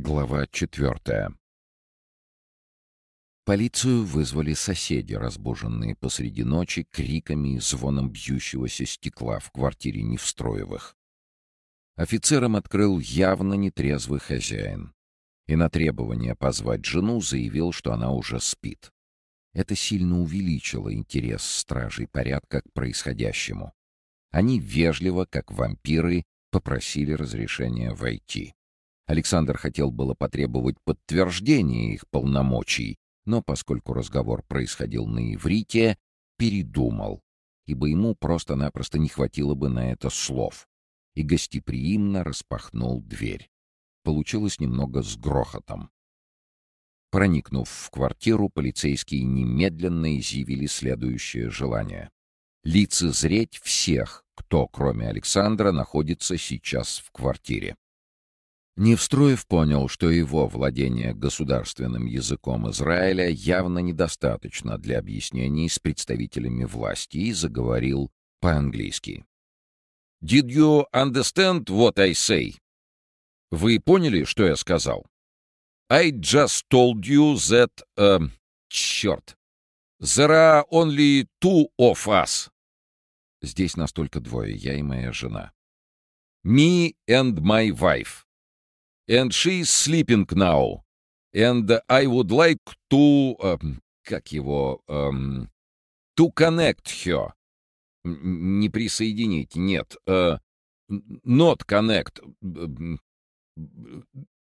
Глава четвертая. Полицию вызвали соседи, разбуженные посреди ночи криками и звоном бьющегося стекла в квартире Невстроевых. Офицерам открыл явно нетрезвый хозяин и на требование позвать жену заявил, что она уже спит. Это сильно увеличило интерес стражей порядка к происходящему. Они вежливо, как вампиры, попросили разрешения войти. Александр хотел было потребовать подтверждения их полномочий, но поскольку разговор происходил на иврите, передумал, ибо ему просто-напросто не хватило бы на это слов, и гостеприимно распахнул дверь. Получилось немного с грохотом. Проникнув в квартиру, полицейские немедленно изъявили следующее желание. Лицезреть всех, кто, кроме Александра, находится сейчас в квартире. Невстроев понял, что его владение государственным языком Израиля явно недостаточно для объяснений с представителями власти и заговорил по-английски. «Did you understand what I say?» «Вы поняли, что я сказал?» «I just told you that... Uh, черт! There are only two of us!» «Здесь настолько двое, я и моя жена». «Me and my wife» and she is sleeping now. And I would like to... Uh, как его... Um, to connect her. Не присоединить, нет. Uh, not connect.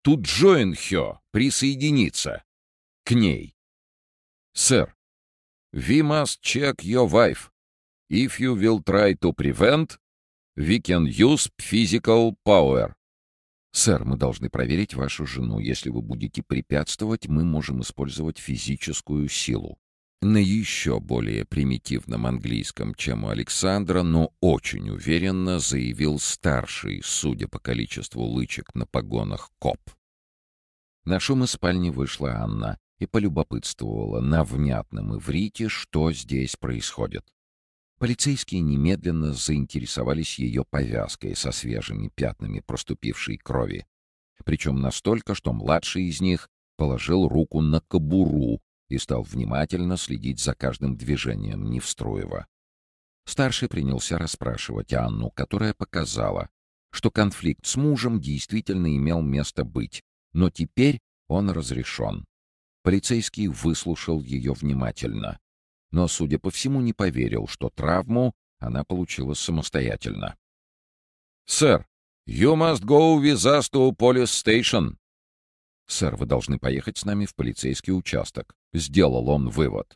To join her. Присоединиться. К ней. Сэр, we must check your wife. If you will try to prevent, we can use physical power. «Сэр, мы должны проверить вашу жену. Если вы будете препятствовать, мы можем использовать физическую силу». На еще более примитивном английском, чем у Александра, но очень уверенно заявил старший, судя по количеству лычек на погонах, коп. На шум из спальни вышла Анна и полюбопытствовала на внятном иврите, что здесь происходит. Полицейские немедленно заинтересовались ее повязкой со свежими пятнами проступившей крови. Причем настолько, что младший из них положил руку на кобуру и стал внимательно следить за каждым движением Невстроева. Старший принялся расспрашивать Анну, которая показала, что конфликт с мужем действительно имел место быть, но теперь он разрешен. Полицейский выслушал ее внимательно но, судя по всему, не поверил, что травму она получила самостоятельно. «Сэр, you must go with us to police station!» «Сэр, вы должны поехать с нами в полицейский участок», — сделал он вывод.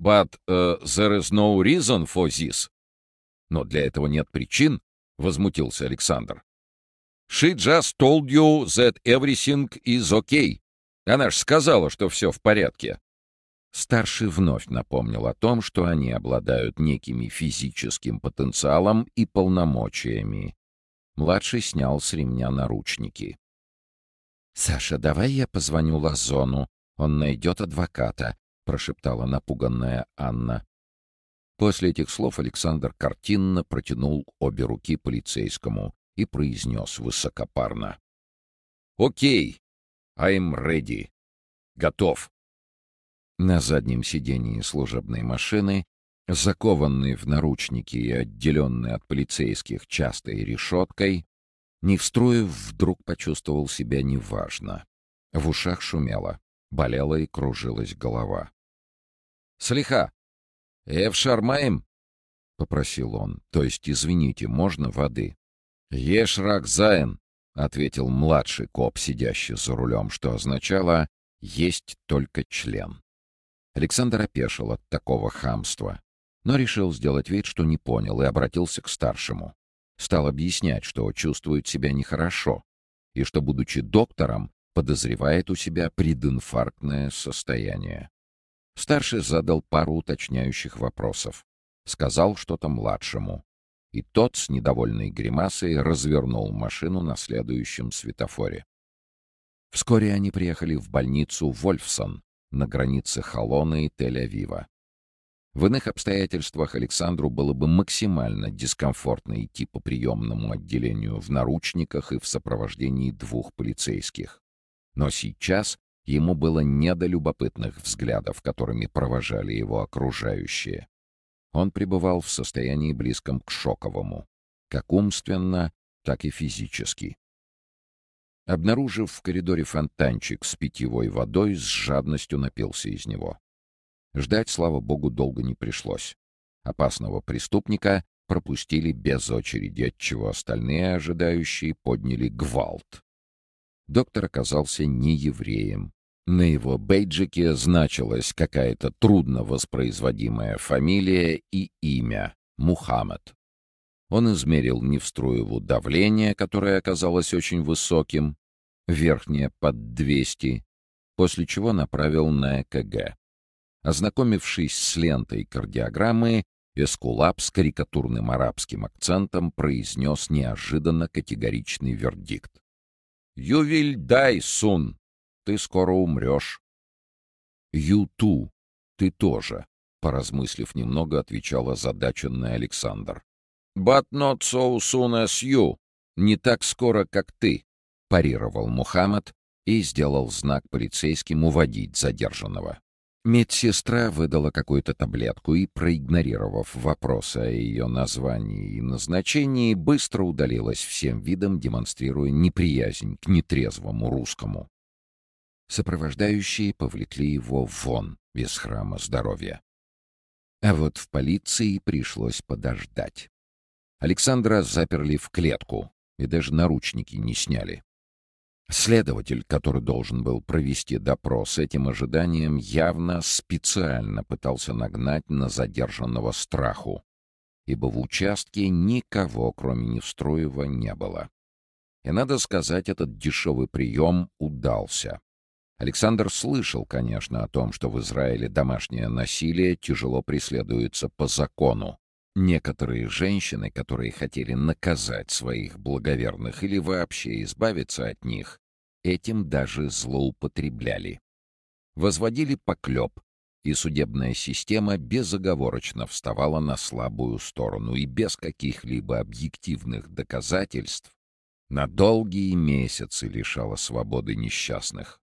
«But uh, there is no reason for this». «Но для этого нет причин», — возмутился Александр. «She just told you that everything is okay. Она ж сказала, что все в порядке». Старший вновь напомнил о том, что они обладают некими физическим потенциалом и полномочиями. Младший снял с ремня наручники. «Саша, давай я позвоню Лазону. Он найдет адвоката», — прошептала напуганная Анна. После этих слов Александр картинно протянул обе руки полицейскому и произнес высокопарно. «Окей, I'm ready. Готов». На заднем сидении служебной машины, закованный в наручники и отделенный от полицейских частой решеткой, Невстроев вдруг почувствовал себя неважно. В ушах шумело, болела и кружилась голова. «Слиха! Эв шармаем?» — попросил он. «То есть, извините, можно воды?» «Ешь рак заин», — ответил младший коп, сидящий за рулем, что означало «есть только член». Александр опешил от такого хамства, но решил сделать вид, что не понял, и обратился к старшему. Стал объяснять, что чувствует себя нехорошо, и что, будучи доктором, подозревает у себя прединфарктное состояние. Старший задал пару уточняющих вопросов. Сказал что-то младшему. И тот с недовольной гримасой развернул машину на следующем светофоре. Вскоре они приехали в больницу Вольфсон, на границе Холона и Тель-Авива. В иных обстоятельствах Александру было бы максимально дискомфортно идти по приемному отделению в наручниках и в сопровождении двух полицейских. Но сейчас ему было не до любопытных взглядов, которыми провожали его окружающие. Он пребывал в состоянии близком к шоковому, как умственно, так и физически. Обнаружив в коридоре фонтанчик с питьевой водой, с жадностью напился из него. Ждать, слава богу, долго не пришлось. Опасного преступника пропустили без очереди, отчего остальные ожидающие подняли гвалт. Доктор оказался не евреем. На его бейджике значилась какая-то трудно воспроизводимая фамилия и имя — Мухаммад. Он измерил Невструеву давление, которое оказалось очень высоким, верхнее — под 200, после чего направил на ЭКГ. Ознакомившись с лентой кардиограммы, Эскулап с карикатурным арабским акцентом произнес неожиданно категоричный вердикт. «Ювиль дай, сун! Ты скоро умрешь!» «Юту! Ты тоже!» — поразмыслив немного, отвечал озадаченный Александр. «But not so soon as you! Не так скоро, как ты!» — парировал Мухаммад и сделал знак полицейским уводить задержанного. Медсестра выдала какую-то таблетку и, проигнорировав вопросы о ее названии и назначении, быстро удалилась всем видом, демонстрируя неприязнь к нетрезвому русскому. Сопровождающие повлекли его вон без храма здоровья. А вот в полиции пришлось подождать. Александра заперли в клетку и даже наручники не сняли. Следователь, который должен был провести допрос этим ожиданием, явно специально пытался нагнать на задержанного страху, ибо в участке никого, кроме Невстроева, не было. И, надо сказать, этот дешевый прием удался. Александр слышал, конечно, о том, что в Израиле домашнее насилие тяжело преследуется по закону. Некоторые женщины, которые хотели наказать своих благоверных или вообще избавиться от них, этим даже злоупотребляли. Возводили поклеп, и судебная система безоговорочно вставала на слабую сторону и без каких-либо объективных доказательств на долгие месяцы лишала свободы несчастных.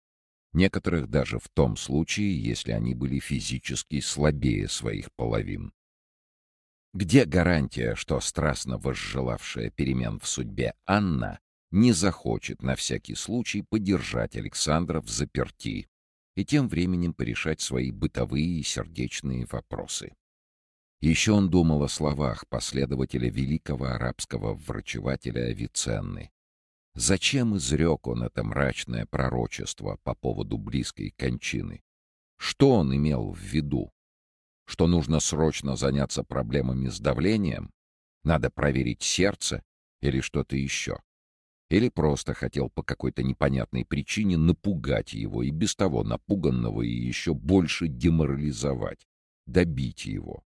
Некоторых даже в том случае, если они были физически слабее своих половин. Где гарантия, что страстно возжелавшая перемен в судьбе Анна не захочет на всякий случай подержать Александра в заперти и тем временем порешать свои бытовые и сердечные вопросы? Еще он думал о словах последователя великого арабского врачевателя Авиценны. Зачем изрек он это мрачное пророчество по поводу близкой кончины? Что он имел в виду? Что нужно срочно заняться проблемами с давлением, надо проверить сердце или что-то еще. Или просто хотел по какой-то непонятной причине напугать его и без того напуганного и еще больше деморализовать, добить его.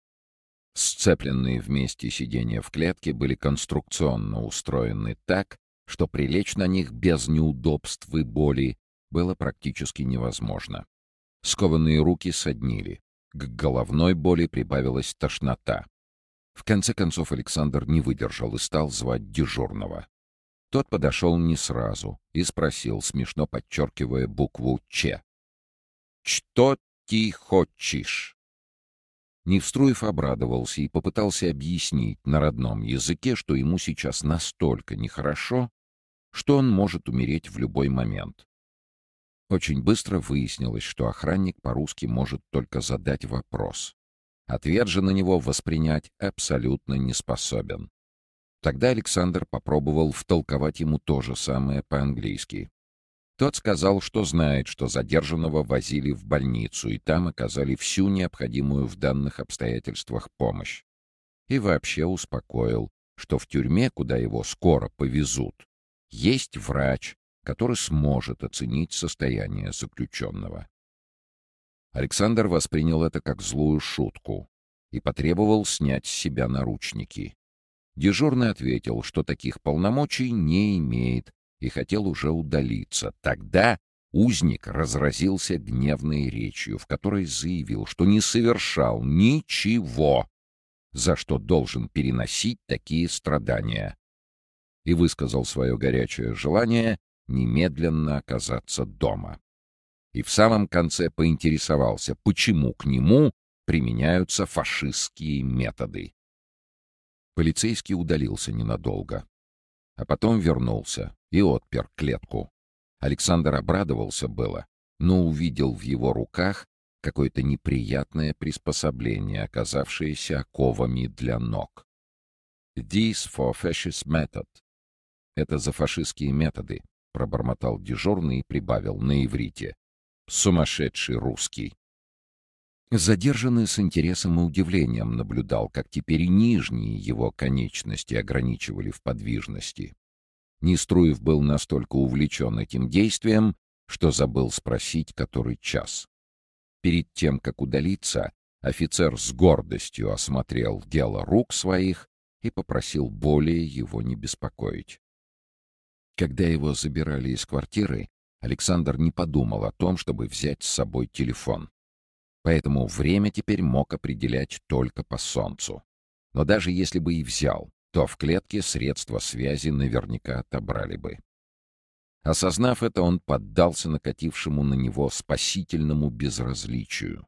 Сцепленные вместе сиденья в клетке были конструкционно устроены так, что прилечь на них без неудобств и боли было практически невозможно. Скованные руки соднили. К головной боли прибавилась тошнота. В конце концов Александр не выдержал и стал звать дежурного. Тот подошел не сразу и спросил, смешно подчеркивая букву «Ч». «Что ты хочешь?» Невструев обрадовался и попытался объяснить на родном языке, что ему сейчас настолько нехорошо, что он может умереть в любой момент. Очень быстро выяснилось, что охранник по-русски может только задать вопрос. Ответ же на него воспринять абсолютно не способен. Тогда Александр попробовал втолковать ему то же самое по-английски. Тот сказал, что знает, что задержанного возили в больницу, и там оказали всю необходимую в данных обстоятельствах помощь. И вообще успокоил, что в тюрьме, куда его скоро повезут, есть врач, который сможет оценить состояние заключенного. Александр воспринял это как злую шутку и потребовал снять с себя наручники. Дежурный ответил, что таких полномочий не имеет и хотел уже удалиться. Тогда узник разразился гневной речью, в которой заявил, что не совершал ничего, за что должен переносить такие страдания, и высказал свое горячее желание немедленно оказаться дома. И в самом конце поинтересовался, почему к нему применяются фашистские методы. Полицейский удалился ненадолго, а потом вернулся и отпер клетку. Александр обрадовался было, но увидел в его руках какое-то неприятное приспособление, оказавшееся оковами для ног. «This for fascist method». «Это за фашистские методы», — пробормотал дежурный и прибавил на иврите. «Сумасшедший русский». Задержанный с интересом и удивлением наблюдал, как теперь и нижние его конечности ограничивали в подвижности. Неструев был настолько увлечен этим действием, что забыл спросить, который час. Перед тем, как удалиться, офицер с гордостью осмотрел дело рук своих и попросил более его не беспокоить. Когда его забирали из квартиры, Александр не подумал о том, чтобы взять с собой телефон. Поэтому время теперь мог определять только по солнцу. Но даже если бы и взял, то в клетке средства связи наверняка отобрали бы. Осознав это, он поддался накатившему на него спасительному безразличию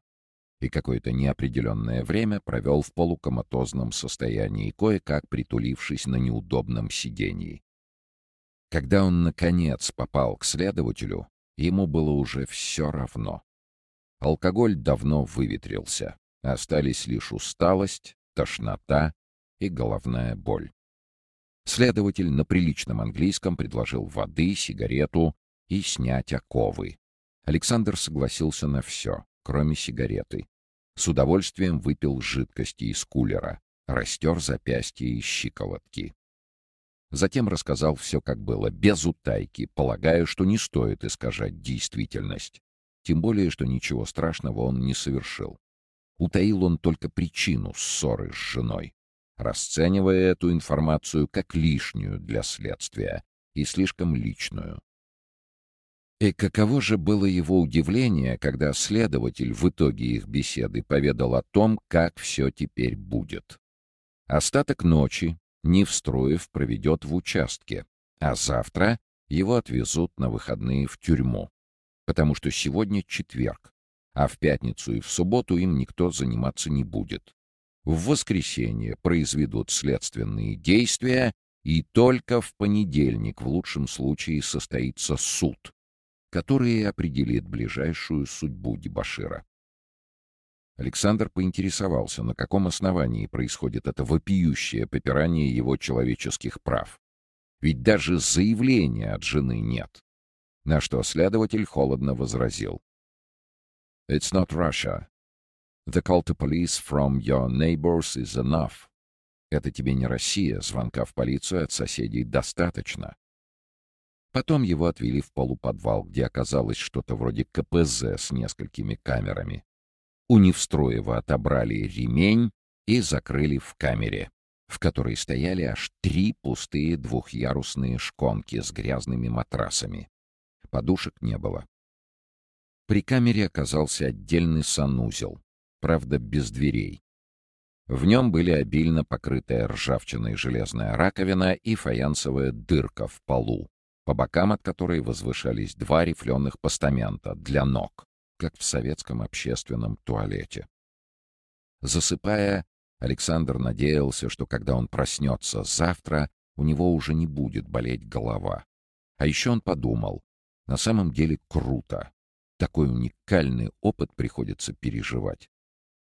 и какое-то неопределенное время провел в полукоматозном состоянии, кое-как притулившись на неудобном сидении. Когда он, наконец, попал к следователю, ему было уже все равно. Алкоголь давно выветрился, остались лишь усталость, тошнота и головная боль. Следователь на приличном английском предложил воды, сигарету и снять оковы. Александр согласился на все, кроме сигареты. С удовольствием выпил жидкости из кулера, растер запястья и щиколотки. Затем рассказал все, как было, без утайки, полагая, что не стоит искажать действительность. Тем более, что ничего страшного он не совершил. Утаил он только причину ссоры с женой расценивая эту информацию как лишнюю для следствия и слишком личную. И каково же было его удивление, когда следователь в итоге их беседы поведал о том, как все теперь будет. Остаток ночи Невстроев проведет в участке, а завтра его отвезут на выходные в тюрьму, потому что сегодня четверг, а в пятницу и в субботу им никто заниматься не будет. В воскресенье произведут следственные действия, и только в понедельник в лучшем случае состоится суд, который определит ближайшую судьбу Дебашира. Александр поинтересовался, на каком основании происходит это вопиющее попирание его человеческих прав. Ведь даже заявления от жены нет. На что следователь холодно возразил. «It's not Russia. The call to police from your neighbors is enough. Это тебе не Россия, звонка в полицию от соседей достаточно. Потом его отвели в полуподвал, где оказалось что-то вроде КПЗ с несколькими камерами. У Невстроева отобрали ремень и закрыли в камере, в которой стояли аж три пустые двухъярусные шконки с грязными матрасами. Подушек не было. При камере оказался отдельный санузел, правда, без дверей. В нем были обильно покрытая ржавчиной железная раковина и фаянсовая дырка в полу, по бокам от которой возвышались два рифленых постамента для ног, как в советском общественном туалете. Засыпая, Александр надеялся, что когда он проснется завтра, у него уже не будет болеть голова. А еще он подумал, на самом деле круто. Такой уникальный опыт приходится переживать.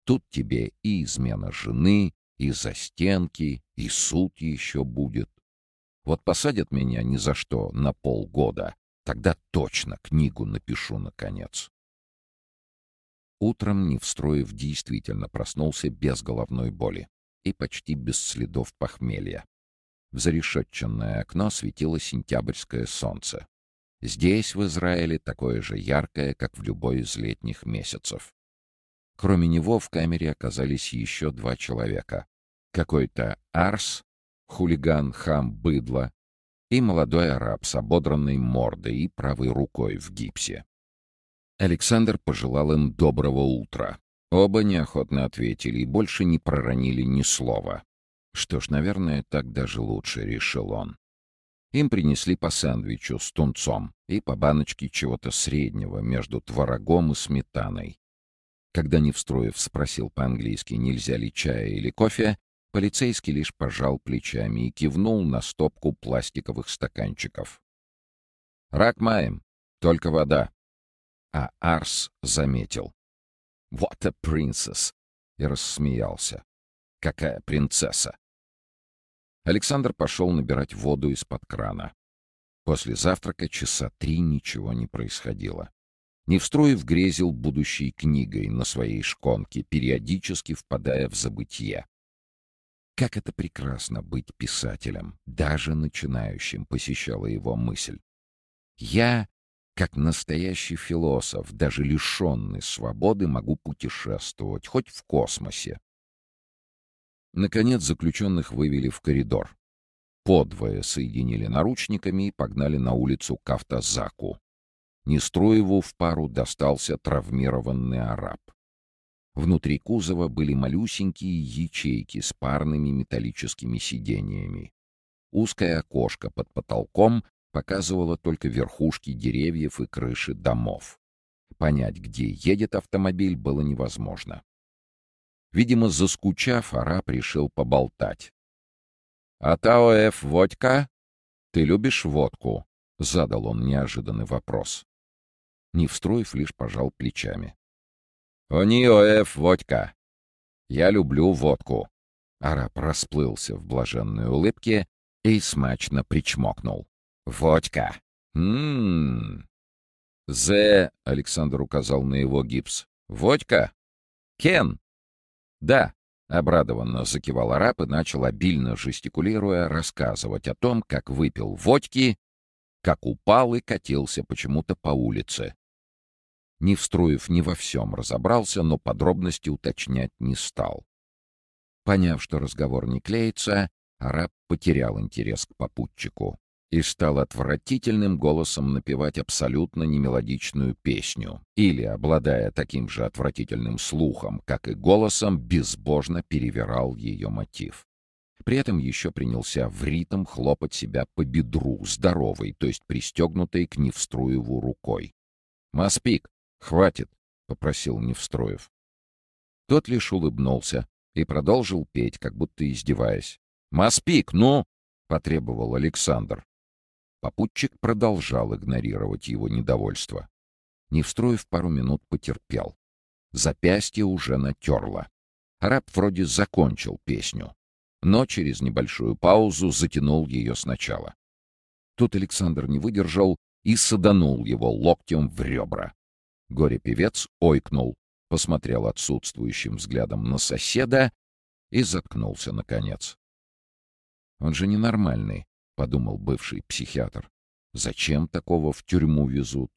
Тут тебе и измена жены, и застенки, и суд еще будет. Вот посадят меня ни за что на полгода, тогда точно книгу напишу, наконец. Утром Невстроев действительно проснулся без головной боли и почти без следов похмелья. В зарешетченное окно светило сентябрьское солнце. Здесь, в Израиле, такое же яркое, как в любой из летних месяцев. Кроме него в камере оказались еще два человека. Какой-то Арс, хулиган хам быдло, и молодой араб с ободранной мордой и правой рукой в гипсе. Александр пожелал им доброго утра. Оба неохотно ответили и больше не проронили ни слова. Что ж, наверное, так даже лучше, решил он. Им принесли по сэндвичу с тунцом и по баночке чего-то среднего между творогом и сметаной. Когда Невстроев спросил по-английски, нельзя ли чая или кофе, полицейский лишь пожал плечами и кивнул на стопку пластиковых стаканчиков. «Рак маем, только вода». А Арс заметил. «What a princess!» и рассмеялся. «Какая принцесса!» Александр пошел набирать воду из-под крана. После завтрака часа три ничего не происходило. Невстроев грезил будущей книгой на своей шконке, периодически впадая в забытье. Как это прекрасно быть писателем, даже начинающим, посещала его мысль. Я, как настоящий философ, даже лишенный свободы, могу путешествовать, хоть в космосе. Наконец заключенных вывели в коридор. Подвое соединили наручниками и погнали на улицу к автозаку. Нестроеву в пару достался травмированный араб. Внутри кузова были малюсенькие ячейки с парными металлическими сидениями. Узкое окошко под потолком показывало только верхушки деревьев и крыши домов. Понять, где едет автомобиль, было невозможно. Видимо, заскучав, араб решил поболтать. «А Таоэф водка? Ты любишь водку?» — задал он неожиданный вопрос. Невстроев лишь пожал плечами. «Они оэф водка. Я люблю водку». Араб расплылся в блаженной улыбке и смачно причмокнул. «Водка! Ммм!» «Зе...» — Александр указал на его гипс. «Водка? Кен?» «Да», — обрадованно закивал араб и начал, обильно жестикулируя, рассказывать о том, как выпил водки, как упал и катился почему-то по улице. Невстроев не во всем разобрался, но подробности уточнять не стал. Поняв, что разговор не клеится, араб потерял интерес к попутчику и стал отвратительным голосом напевать абсолютно немелодичную песню, или, обладая таким же отвратительным слухом, как и голосом, безбожно перевирал ее мотив. При этом еще принялся в ритм хлопать себя по бедру, здоровой, то есть пристегнутой к Невструеву рукой. «Маспик, хватит!» — попросил Невстроев. Тот лишь улыбнулся и продолжил петь, как будто издеваясь. «Маспик, ну!» — потребовал Александр. Попутчик продолжал игнорировать его недовольство. Невстроев пару минут потерпел. Запястье уже натерло. Раб вроде закончил песню, но через небольшую паузу затянул ее сначала. Тут Александр не выдержал и саданул его локтем в ребра. Горе-певец ойкнул, посмотрел отсутствующим взглядом на соседа и заткнулся наконец. Он же ненормальный подумал бывший психиатр. Зачем такого в тюрьму везут?